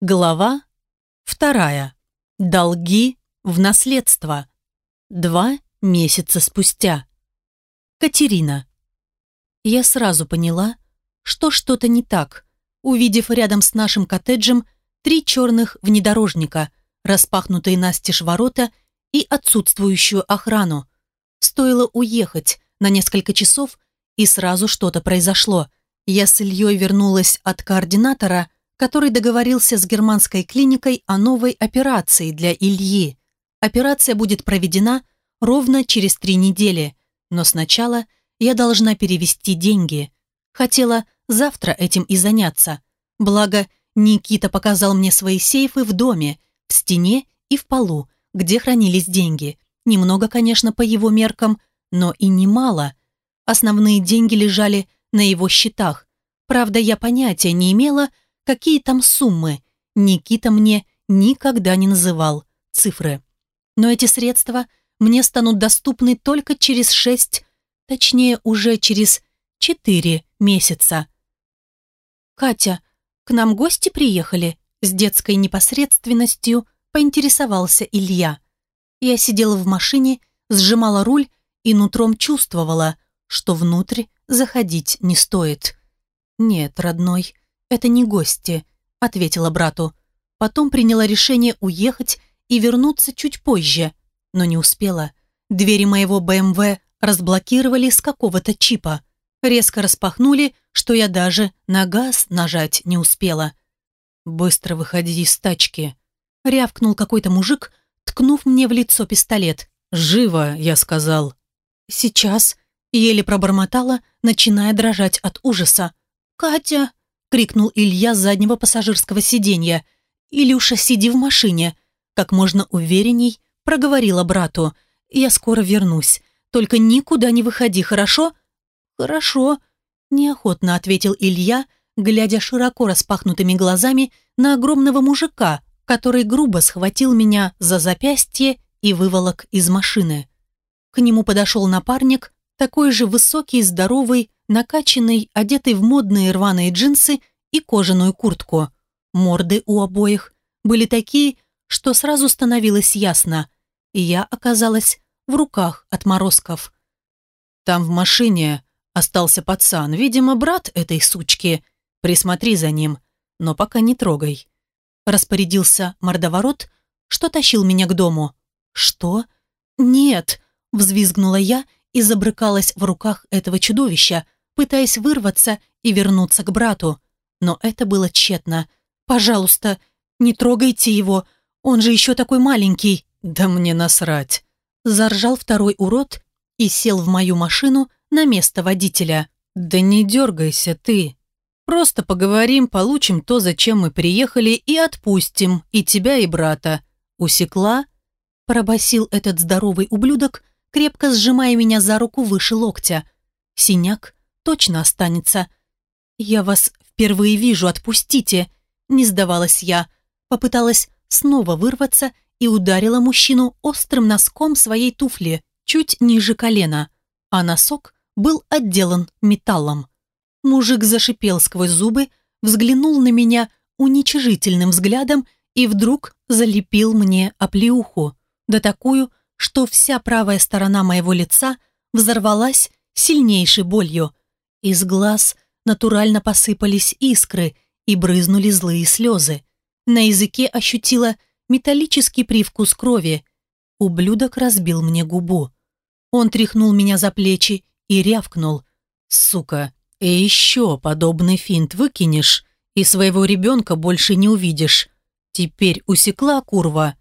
Глава вторая. Долги в наследство. Два месяца спустя. Катерина. Я сразу поняла, что что-то не так, увидев рядом с нашим коттеджем три черных внедорожника, распахнутые настежь ворота и отсутствующую охрану. Стоило уехать на несколько часов, и сразу что-то произошло. Я с Ильей вернулась от координатора – который договорился с германской клиникой о новой операции для Ильи. Операция будет проведена ровно через три недели, но сначала я должна перевести деньги. Хотела завтра этим и заняться. Благо, Никита показал мне свои сейфы в доме, в стене и в полу, где хранились деньги. Немного, конечно, по его меркам, но и немало. Основные деньги лежали на его счетах. Правда, я понятия не имела, Какие там суммы? Никита мне никогда не называл цифры. Но эти средства мне станут доступны только через шесть, точнее уже через четыре месяца. «Катя, к нам гости приехали?» С детской непосредственностью поинтересовался Илья. Я сидела в машине, сжимала руль и нутром чувствовала, что внутрь заходить не стоит. «Нет, родной, «Это не гости», — ответила брату. Потом приняла решение уехать и вернуться чуть позже, но не успела. Двери моего БМВ разблокировали с какого-то чипа. Резко распахнули, что я даже на газ нажать не успела. «Быстро выходи из тачки», — рявкнул какой-то мужик, ткнув мне в лицо пистолет. «Живо», — я сказал. «Сейчас», — еле пробормотала, начиная дрожать от ужаса. «Катя!» Крикнул Илья с заднего пассажирского сиденья. «Илюша, сиди в машине!» Как можно уверенней проговорила брату. «Я скоро вернусь. Только никуда не выходи, хорошо?» «Хорошо», – неохотно ответил Илья, глядя широко распахнутыми глазами на огромного мужика, который грубо схватил меня за запястье и выволок из машины. К нему подошел напарник, такой же высокий, здоровый, накачанный, одетый в модные рваные джинсы и кожаную куртку. Морды у обоих были такие, что сразу становилось ясно. И я оказалась в руках отморозков. Там в машине остался пацан, видимо, брат этой сучки. Присмотри за ним, но пока не трогай. Распорядился мордоворот, что тащил меня к дому. Что? Нет, взвизгнула я и забрыкалась в руках этого чудовища, пытаясь вырваться и вернуться к брату. Но это было тщетно. «Пожалуйста, не трогайте его, он же еще такой маленький». «Да мне насрать!» Заржал второй урод и сел в мою машину на место водителя. «Да не дергайся ты. Просто поговорим, получим то, зачем мы приехали, и отпустим и тебя, и брата. Усекла?» Пробасил этот здоровый ублюдок, крепко сжимая меня за руку выше локтя. Синяк точно останется. «Я вас впервые вижу, отпустите!» Не сдавалась я. Попыталась снова вырваться и ударила мужчину острым носком своей туфли, чуть ниже колена, а носок был отделан металлом. Мужик зашипел сквозь зубы, взглянул на меня уничижительным взглядом и вдруг залепил мне оплеуху, да такую, что вся правая сторона моего лица взорвалась сильнейшей болью. Из глаз натурально посыпались искры и брызнули злые слезы. На языке ощутила металлический привкус крови. Ублюдок разбил мне губу. Он тряхнул меня за плечи и рявкнул. «Сука, и еще подобный финт выкинешь, и своего ребенка больше не увидишь. Теперь усекла курва».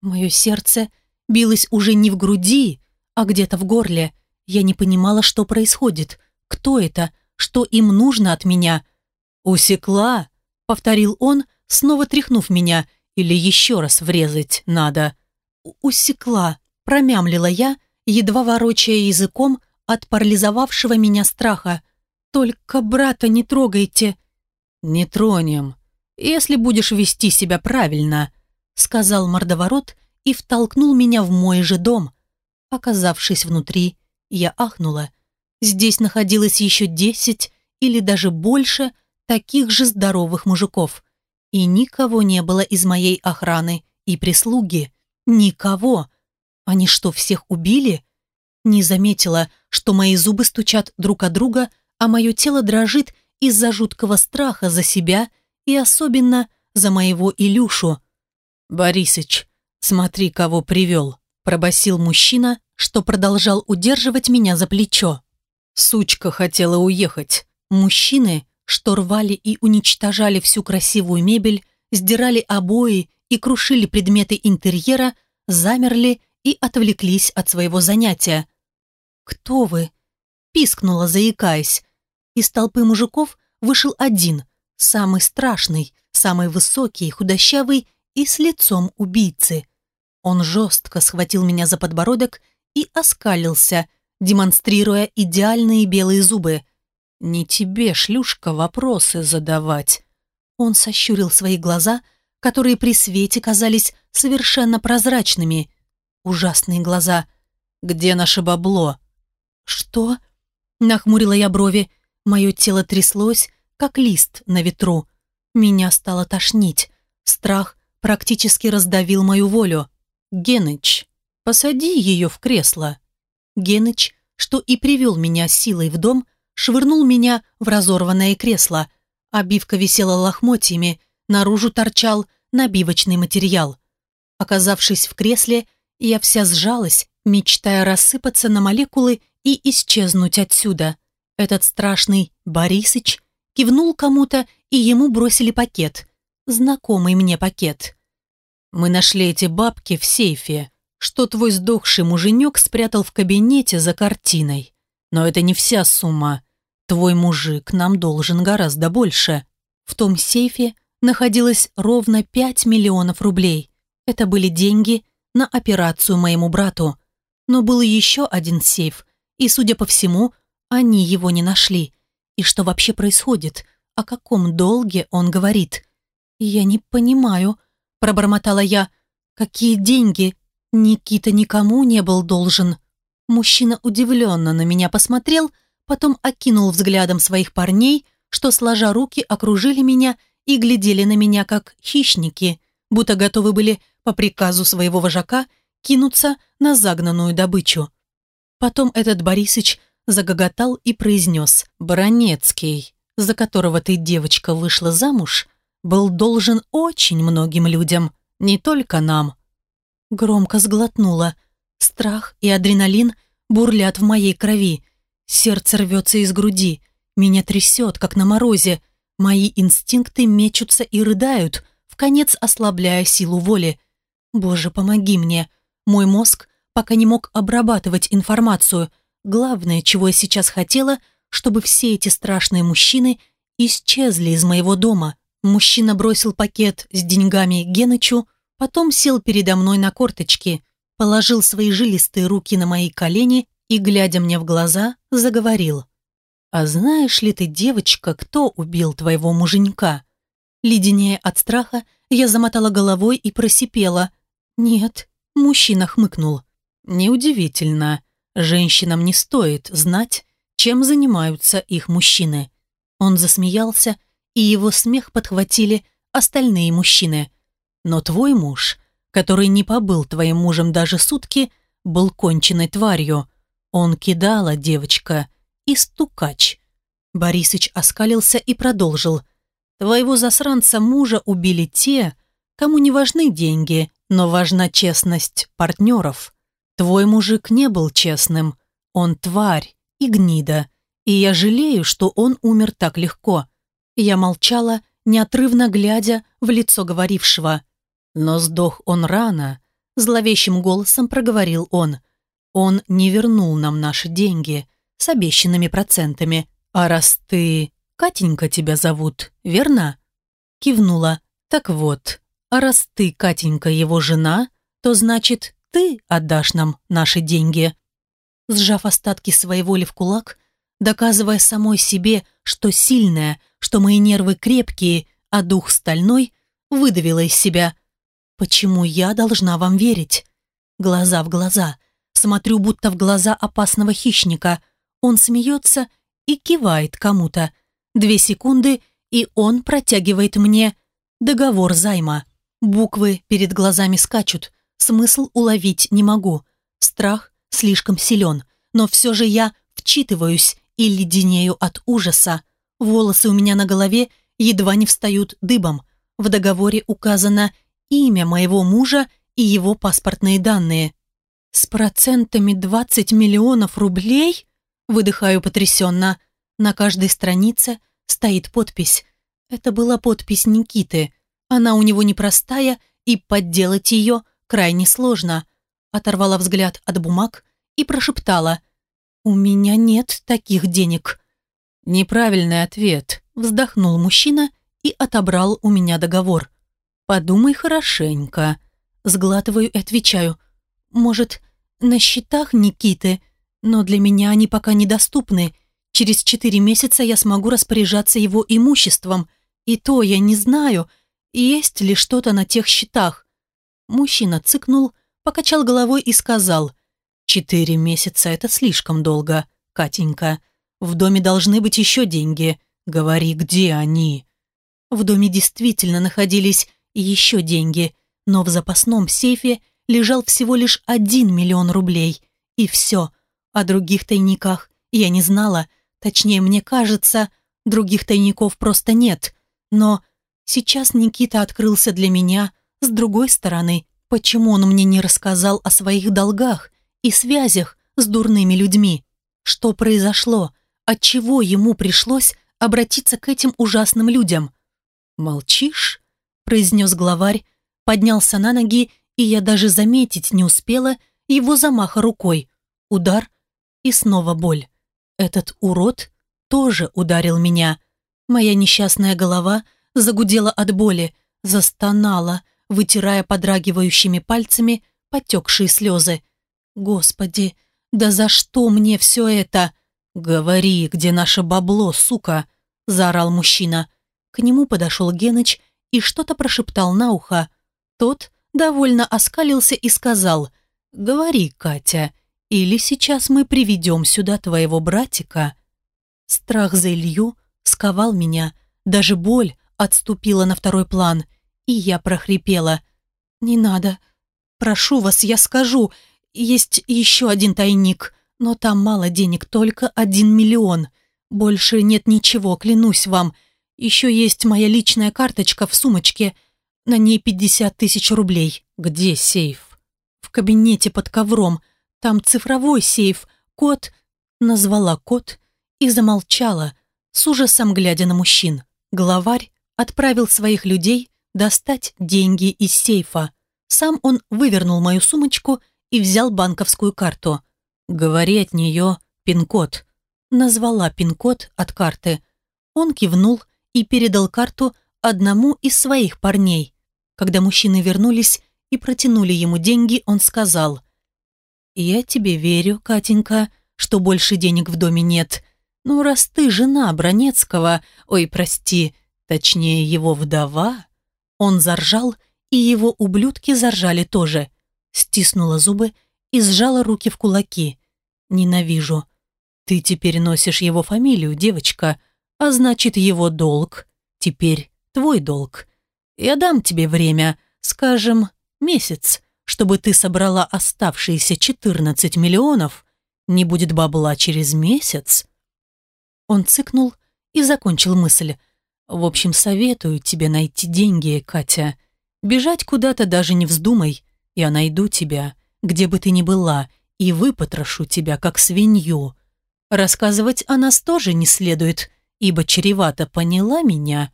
Мое сердце билось уже не в груди, а где-то в горле. Я не понимала, что происходит. Кто это? Что им нужно от меня? «Усекла», — повторил он, снова тряхнув меня, «или еще раз врезать надо». «Усекла», — промямлила я, едва ворочая языком от парализовавшего меня страха. «Только брата не трогайте». «Не тронем, если будешь вести себя правильно», — сказал мордоворот и втолкнул меня в мой же дом. Оказавшись внутри, я ахнула. Здесь находилось еще десять или даже больше таких же здоровых мужиков. И никого не было из моей охраны и прислуги. Никого. Они что, всех убили? Не заметила, что мои зубы стучат друг от друга, а мое тело дрожит из-за жуткого страха за себя и особенно за моего Илюшу. «Борисыч, смотри, кого привел», – пробасил мужчина, что продолжал удерживать меня за плечо. Сучка хотела уехать. Мужчины, что рвали и уничтожали всю красивую мебель, сдирали обои и крушили предметы интерьера, замерли и отвлеклись от своего занятия. «Кто вы?» – пискнула, заикаясь. Из толпы мужиков вышел один, самый страшный, самый высокий, худощавый и с лицом убийцы. Он жестко схватил меня за подбородок и оскалился, демонстрируя идеальные белые зубы. «Не тебе, шлюшка, вопросы задавать». Он сощурил свои глаза, которые при свете казались совершенно прозрачными. Ужасные глаза. «Где наше бабло?» «Что?» Нахмурила я брови. Мое тело тряслось, как лист на ветру. Меня стало тошнить. Страх практически раздавил мою волю. «Геныч, посади ее в кресло». Геныч, что и привел меня силой в дом, швырнул меня в разорванное кресло. Обивка висела лохмотьями, наружу торчал набивочный материал. Оказавшись в кресле, я вся сжалась, мечтая рассыпаться на молекулы и исчезнуть отсюда. Этот страшный Борисыч кивнул кому-то, и ему бросили пакет. Знакомый мне пакет. «Мы нашли эти бабки в сейфе, что твой сдохший муженек спрятал в кабинете за картиной. Но это не вся сумма. Твой мужик нам должен гораздо больше. В том сейфе находилось ровно 5 миллионов рублей. Это были деньги на операцию моему брату. Но был еще один сейф, и, судя по всему, они его не нашли. И что вообще происходит? О каком долге он говорит? «Я не понимаю», – пробормотала я. «Какие деньги? Никита никому не был должен». Мужчина удивленно на меня посмотрел, потом окинул взглядом своих парней, что, сложа руки, окружили меня и глядели на меня, как хищники, будто готовы были по приказу своего вожака кинуться на загнанную добычу. Потом этот Борисыч загоготал и произнес «Баронецкий, за которого ты, девочка, вышла замуж, был должен очень многим людям, не только нам». Громко сглотнула. Страх и адреналин бурлят в моей крови. Сердце рвется из груди. Меня трясет, как на морозе. Мои инстинкты мечутся и рыдают, в конец ослабляя силу воли. Боже, помоги мне. Мой мозг пока не мог обрабатывать информацию. Главное, чего я сейчас хотела, чтобы все эти страшные мужчины исчезли из моего дома. Мужчина бросил пакет с деньгами Генычу, потом сел передо мной на корточки, положил свои жилистые руки на мои колени и, глядя мне в глаза, заговорил. «А знаешь ли ты, девочка, кто убил твоего муженька?» Леденее от страха, я замотала головой и просипела. «Нет», – мужчина хмыкнул. Неудивительно, женщинам не стоит знать, чем занимаются их мужчины. Он засмеялся, и его смех подхватили остальные мужчины. Но твой муж, который не побыл твоим мужем даже сутки, был конченной тварью. Он кидала, девочка, и стукач. Борисыч оскалился и продолжил. Твоего засранца мужа убили те, кому не важны деньги, но важна честность партнеров. Твой мужик не был честным. Он тварь и гнида. И я жалею, что он умер так легко. Я молчала, неотрывно глядя в лицо говорившего. Но сдох он рано. Зловещим голосом проговорил он. Он не вернул нам наши деньги с обещанными процентами. А раз ты... Катенька тебя зовут, верно? Кивнула. Так вот, а раз ты, Катенька, его жена, то значит, ты отдашь нам наши деньги». Сжав остатки своей воли в кулак, доказывая самой себе, что сильная, что мои нервы крепкие, а дух стальной, выдавила из себя. «Почему я должна вам верить?» Глаза в глаза. Смотрю, будто в глаза опасного хищника. Он смеется и кивает кому-то. Две секунды, и он протягивает мне Договор займа. Буквы перед глазами скачут. Смысл уловить не могу. Страх слишком силен. Но все же я вчитываюсь и леденею от ужаса. Волосы у меня на голове едва не встают дыбом. В договоре указано имя моего мужа и его паспортные данные. С процентами 20 миллионов рублей? Выдыхаю потрясенно. На каждой странице стоит подпись. Это была подпись Никиты. Она у него непростая, и подделать ее крайне сложно. Оторвала взгляд от бумаг и прошептала. «У меня нет таких денег». «Неправильный ответ», — вздохнул мужчина и отобрал у меня договор. «Подумай хорошенько». Сглатываю и отвечаю. «Может, на счетах Никиты, но для меня они пока недоступны. Через четыре месяца я смогу распоряжаться его имуществом, и то я не знаю, есть ли что-то на тех счетах». Мужчина цыкнул, покачал головой и сказал, «Четыре месяца — это слишком долго, Катенька. В доме должны быть еще деньги. Говори, где они?» В доме действительно находились еще деньги, но в запасном сейфе лежал всего лишь один миллион рублей. И все. О других тайниках я не знала. Точнее, мне кажется, других тайников просто нет. Но сейчас Никита открылся для меня с другой стороны. Почему он мне не рассказал о своих долгах и связях с дурными людьми? Что произошло? Отчего ему пришлось обратиться к этим ужасным людям? «Молчишь?» – произнес главарь, поднялся на ноги, и я даже заметить не успела его замаха рукой. Удар и снова боль. Этот урод тоже ударил меня. Моя несчастная голова загудела от боли, застонала, вытирая подрагивающими пальцами потекшие слезы. «Господи, да за что мне все это?» «Говори, где наше бабло, сука!» – заорал мужчина. К нему подошел Геныч и что-то прошептал на ухо. Тот довольно оскалился и сказал «Говори, Катя, или сейчас мы приведем сюда твоего братика». Страх за Илью сковал меня, даже боль отступила на второй план, и я прохрипела. «Не надо. Прошу вас, я скажу. Есть еще один тайник, но там мало денег, только один миллион. Больше нет ничего, клянусь вам. Еще есть моя личная карточка в сумочке. На ней 50 тысяч рублей. Где сейф? В кабинете под ковром. Там цифровой сейф. Код... Назвала код и замолчала, с ужасом глядя на мужчин. Главарь отправил своих людей достать деньги из сейфа. Сам он вывернул мою сумочку и взял банковскую карту. «Говори от нее пин-код». Назвала пин-код от карты. Он кивнул и передал карту одному из своих парней. Когда мужчины вернулись и протянули ему деньги, он сказал, «Я тебе верю, Катенька, что больше денег в доме нет. Ну, раз ты жена Бронецкого, ой, прости, точнее, его вдова...» Он заржал, и его ублюдки заржали тоже. Стиснула зубы и сжала руки в кулаки. «Ненавижу. Ты теперь носишь его фамилию, девочка, а значит, его долг теперь твой долг. Я дам тебе время, скажем, месяц, чтобы ты собрала оставшиеся 14 миллионов. Не будет бабла через месяц. Он цыкнул и закончил мысль. В общем, советую тебе найти деньги, Катя. Бежать куда-то даже не вздумай. Я найду тебя, где бы ты ни была, и выпотрошу тебя, как свинью. Рассказывать о нас тоже не следует ибо чревато поняла меня.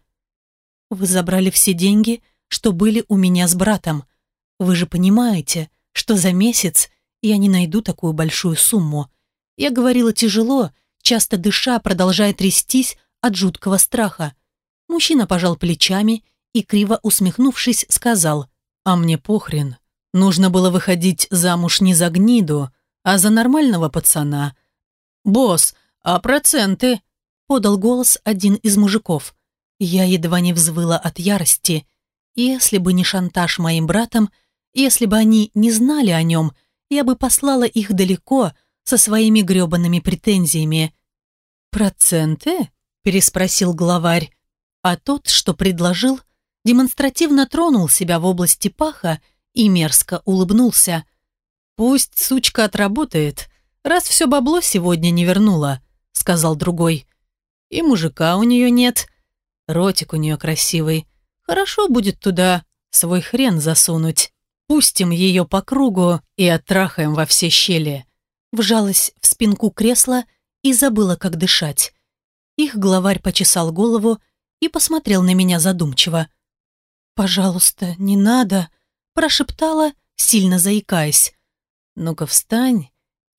Вы забрали все деньги, что были у меня с братом. Вы же понимаете, что за месяц я не найду такую большую сумму. Я говорила тяжело, часто дыша, продолжая трястись от жуткого страха. Мужчина пожал плечами и, криво усмехнувшись, сказал, «А мне похрен. Нужно было выходить замуж не за гниду, а за нормального пацана. Босс, а проценты?» Подал голос один из мужиков. Я едва не взвыла от ярости. Если бы не шантаж моим братом, если бы они не знали о нем, я бы послала их далеко со своими гребаными претензиями. «Проценты?» – переспросил главарь. А тот, что предложил, демонстративно тронул себя в области паха и мерзко улыбнулся. «Пусть сучка отработает, раз все бабло сегодня не вернула», — сказал другой. «И мужика у нее нет. Ротик у нее красивый. Хорошо будет туда свой хрен засунуть. Пустим ее по кругу и оттрахаем во все щели». Вжалась в спинку кресла и забыла, как дышать. Их главарь почесал голову и посмотрел на меня задумчиво. «Пожалуйста, не надо», – прошептала, сильно заикаясь. «Ну-ка встань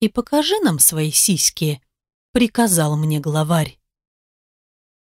и покажи нам свои сиськи», – приказал мне главарь.